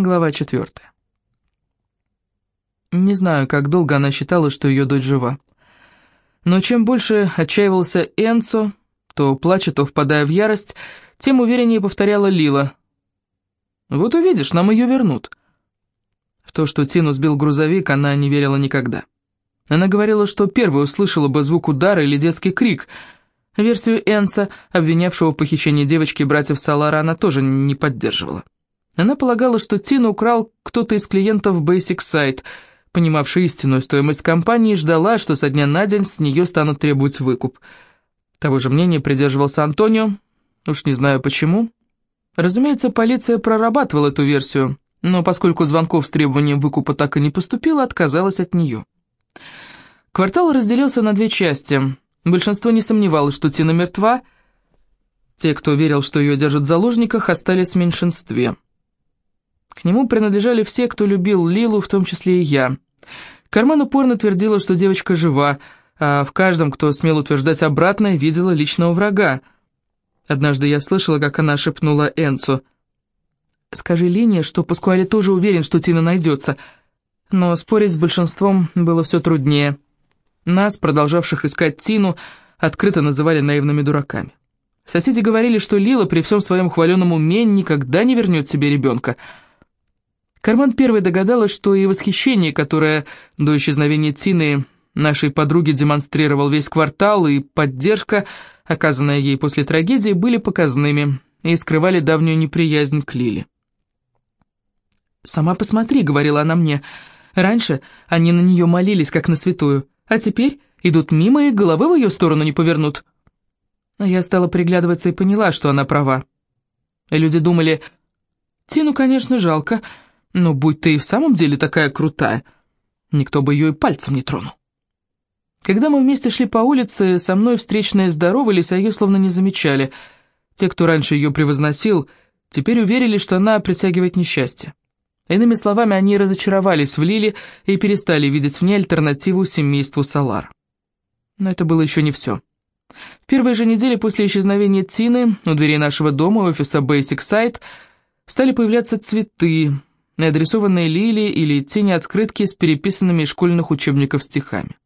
Глава четвертая. Не знаю, как долго она считала, что ее дочь жива. Но чем больше отчаивался Энцо, то плача, то впадая в ярость, тем увереннее повторяла Лила. «Вот увидишь, нам ее вернут». В то, что Тину сбил грузовик, она не верила никогда. Она говорила, что первой услышала бы звук удара или детский крик. Версию Энса, обвинявшего в похищении девочки братьев Салара, она тоже не поддерживала. Она полагала, что Тину украл кто-то из клиентов Basic Site, понимавший истинную стоимость компании, ждала, что со дня на день с нее станут требовать выкуп. Того же мнения придерживался Антонио, уж не знаю почему. Разумеется, полиция прорабатывала эту версию, но поскольку звонков с требованием выкупа так и не поступило, отказалась от нее. Квартал разделился на две части. Большинство не сомневалось, что Тина мертва. Те, кто верил, что ее держат в заложниках, остались в меньшинстве. К нему принадлежали все, кто любил Лилу, в том числе и я. Карман упорно твердила, что девочка жива, а в каждом, кто смел утверждать обратное, видела личного врага. Однажды я слышала, как она шепнула Энцу. «Скажи Лине, что Паскуале тоже уверен, что Тина найдется». Но спорить с большинством было все труднее. Нас, продолжавших искать Тину, открыто называли наивными дураками. Соседи говорили, что Лила при всем своем хваленном уме никогда не вернет себе ребенка — Карман первой догадалась, что и восхищение, которое до исчезновения Тины нашей подруге демонстрировал весь квартал, и поддержка, оказанная ей после трагедии, были показными и скрывали давнюю неприязнь к Лиле. «Сама посмотри», — говорила она мне, — «раньше они на нее молились, как на святую, а теперь идут мимо и головы в ее сторону не повернут». А я стала приглядываться и поняла, что она права. Люди думали, «Тину, конечно, жалко», — но будь ты и в самом деле такая крутая, никто бы ее и пальцем не тронул. Когда мы вместе шли по улице, со мной встречные здоровались, а ее словно не замечали. Те, кто раньше ее превозносил, теперь уверили, что она притягивает несчастье. Иными словами, они разочаровались в Лиле и перестали видеть в ней альтернативу семейству Салар. Но это было еще не все. В первые же недели после исчезновения Тины у дверей нашего дома, офиса Basic Site, стали появляться цветы, адресованные Лиле или тени открытки с переписанными из школьных учебников стихами.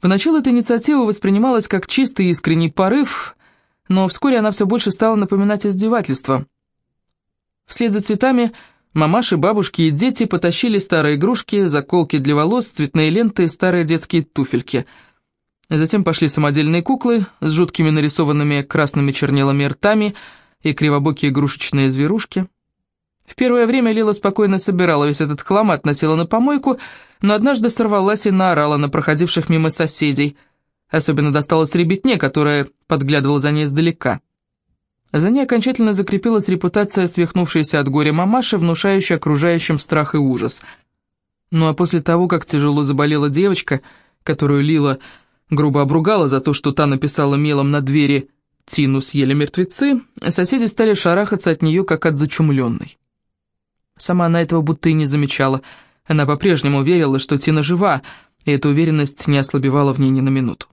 Поначалу эта инициатива воспринималась как чистый искренний порыв, но вскоре она все больше стала напоминать издевательство. Вслед за цветами мамаши, бабушки и дети потащили старые игрушки, заколки для волос, цветные ленты и старые детские туфельки. Затем пошли самодельные куклы с жуткими нарисованными красными чернилами ртами и кривобокие игрушечные зверушки – в первое время Лила спокойно собирала весь этот хлам, относила на помойку, но однажды сорвалась и наорала на проходивших мимо соседей. Особенно досталось ребятне, которая подглядывала за ней издалека. За ней окончательно закрепилась репутация свихнувшейся от горя мамаши, внушающая окружающим страх и ужас. Ну а после того, как тяжело заболела девочка, которую Лила грубо обругала за то, что та написала мелом на двери «Тину съели мертвецы», соседи стали шарахаться от нее, как от зачумленной. Сама она этого будто и не замечала. Она по-прежнему верила, что Тина жива, и эта уверенность не ослабевала в ней ни на минуту.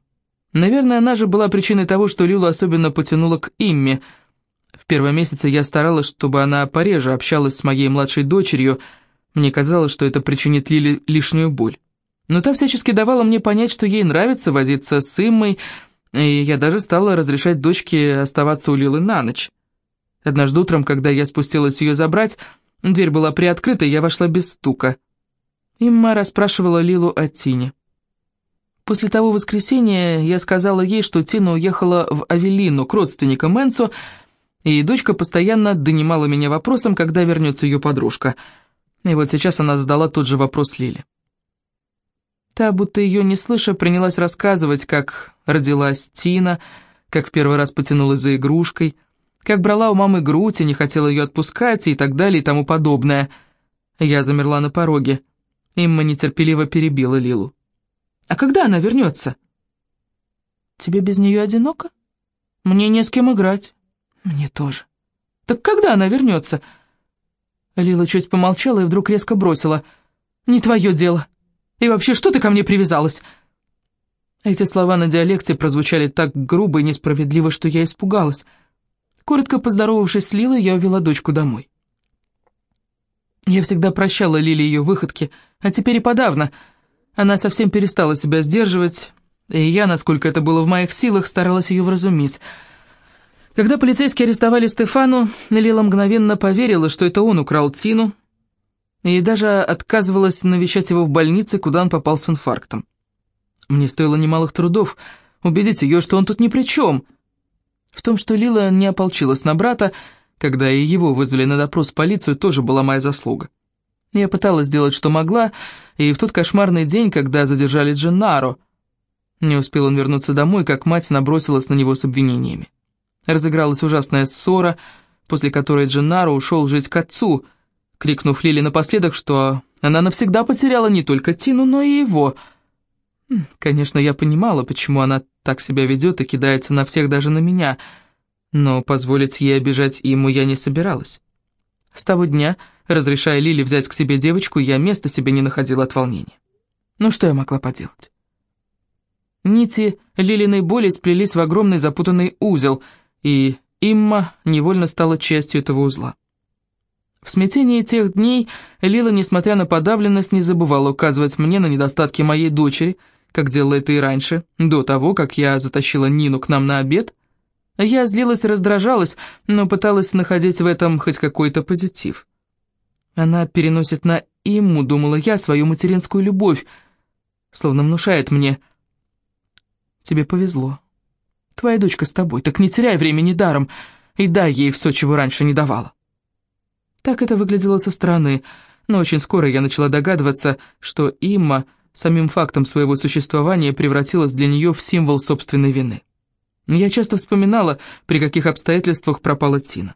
Наверное, она же была причиной того, что Лилу особенно потянула к Имме. В первые месяцы я старалась, чтобы она пореже общалась с моей младшей дочерью. Мне казалось, что это причинит Лиле лишнюю боль. Но та всячески давала мне понять, что ей нравится возиться с Иммой, и я даже стала разрешать дочке оставаться у Лилы на ночь. Однажды утром, когда я спустилась ее забрать, Дверь была приоткрыта, я вошла без стука. Имма расспрашивала Лилу о Тине. После того воскресенья я сказала ей, что Тина уехала в Авелину к родственникам Энцо, и дочка постоянно донимала меня вопросом, когда вернется ее подружка. И вот сейчас она задала тот же вопрос Лиле. Та, будто ее не слыша, принялась рассказывать, как родилась Тина, как в первый раз потянулась за игрушкой, как брала у мамы грудь и не хотела ее отпускать, и так далее, и тому подобное. Я замерла на пороге. Имма нетерпеливо перебила Лилу. «А когда она вернется?» «Тебе без нее одиноко? Мне не с кем играть». «Мне тоже». «Так когда она вернется?» Лила чуть помолчала и вдруг резко бросила. «Не твое дело. И вообще, что ты ко мне привязалась?» Эти слова на диалекте прозвучали так грубо и несправедливо, что я испугалась. Коротко поздоровавшись с Лилой, я увела дочку домой. Я всегда прощала Лили ее выходки, а теперь и подавно. Она совсем перестала себя сдерживать, и я, насколько это было в моих силах, старалась ее вразумить. Когда полицейские арестовали Стефану, Лила мгновенно поверила, что это он украл Тину, и даже отказывалась навещать его в больнице, куда он попал с инфарктом. Мне стоило немалых трудов убедить ее, что он тут ни при чем. В том, что Лила не ополчилась на брата, когда и его вызвали на допрос в полицию, тоже была моя заслуга. Я пыталась сделать, что могла, и в тот кошмарный день, когда задержали Дженнаро, не успел он вернуться домой, как мать набросилась на него с обвинениями. Разыгралась ужасная ссора, после которой Дженнаро ушел жить к отцу, крикнув Лили напоследок, что она навсегда потеряла не только Тину, но и его. Конечно, я понимала, почему она так себя ведет и кидается на всех, даже на меня — но позволить ей обижать ему я не собиралась. С того дня, разрешая Лиле взять к себе девочку, я места себе не находила от волнения. Ну что я могла поделать? Нити Лилиной боли сплелись в огромный запутанный узел, и Имма невольно стала частью этого узла. В смятении тех дней Лила, несмотря на подавленность, не забывала указывать мне на недостатки моей дочери, как делала это и раньше, до того, как я затащила Нину к нам на обед — я злилась и раздражалась, но пыталась находить в этом хоть какой-то позитив. Она переносит на ему, думала я, свою материнскую любовь, словно внушает мне. Тебе повезло. Твоя дочка с тобой, так не теряй времени даром и дай ей все, чего раньше не давала. Так это выглядело со стороны, но очень скоро я начала догадываться, что Имма самим фактом своего существования превратилась для нее в символ собственной вины. Я часто вспоминала, при каких обстоятельствах пропала Тина.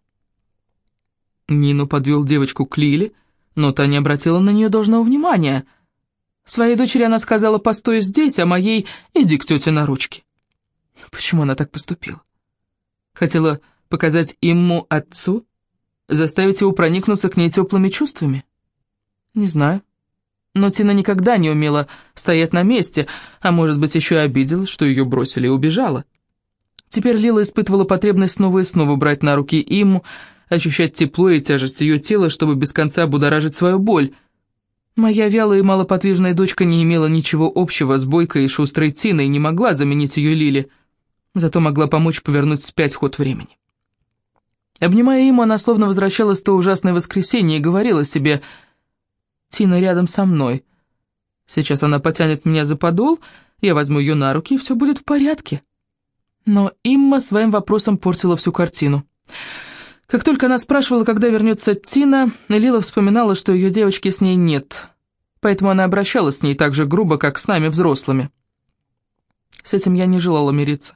Нину подвел девочку к Лиле, но та не обратила на нее должного внимания. Своей дочери она сказала «постой здесь», а моей «иди к тете на ручки». Почему она так поступила? Хотела показать ему отцу? Заставить его проникнуться к ней теплыми чувствами? Не знаю. Но Тина никогда не умела стоять на месте, а может быть еще и обиделась, что ее бросили и убежала. Теперь Лила испытывала потребность снова и снова брать на руки Иму, ощущать тепло и тяжесть ее тела, чтобы без конца будоражить свою боль. Моя вялая и малоподвижная дочка не имела ничего общего с бойкой и шустрой Тиной и не могла заменить ее Лиле, зато могла помочь повернуть вспять ход времени. Обнимая ему, она словно возвращалась в то ужасное воскресенье и говорила себе «Тина рядом со мной. Сейчас она потянет меня за подол, я возьму ее на руки, и все будет в порядке». Но Имма своим вопросом портила всю картину. Как только она спрашивала, когда вернется Тина, Лила вспоминала, что ее девочки с ней нет, поэтому она обращалась с ней так же грубо, как с нами, взрослыми. С этим я не желала мириться.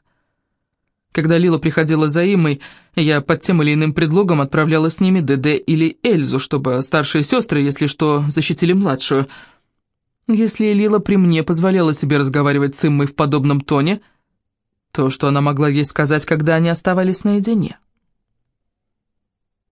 Когда Лила приходила за Имой, я под тем или иным предлогом отправляла с ними ДД или Эльзу, чтобы старшие сестры, если что, защитили младшую. Если Лила при мне позволяла себе разговаривать с Иммой в подобном тоне – то, что она могла ей сказать, когда они оставались наедине.